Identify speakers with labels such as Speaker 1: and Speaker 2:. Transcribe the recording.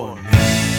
Speaker 1: Oh.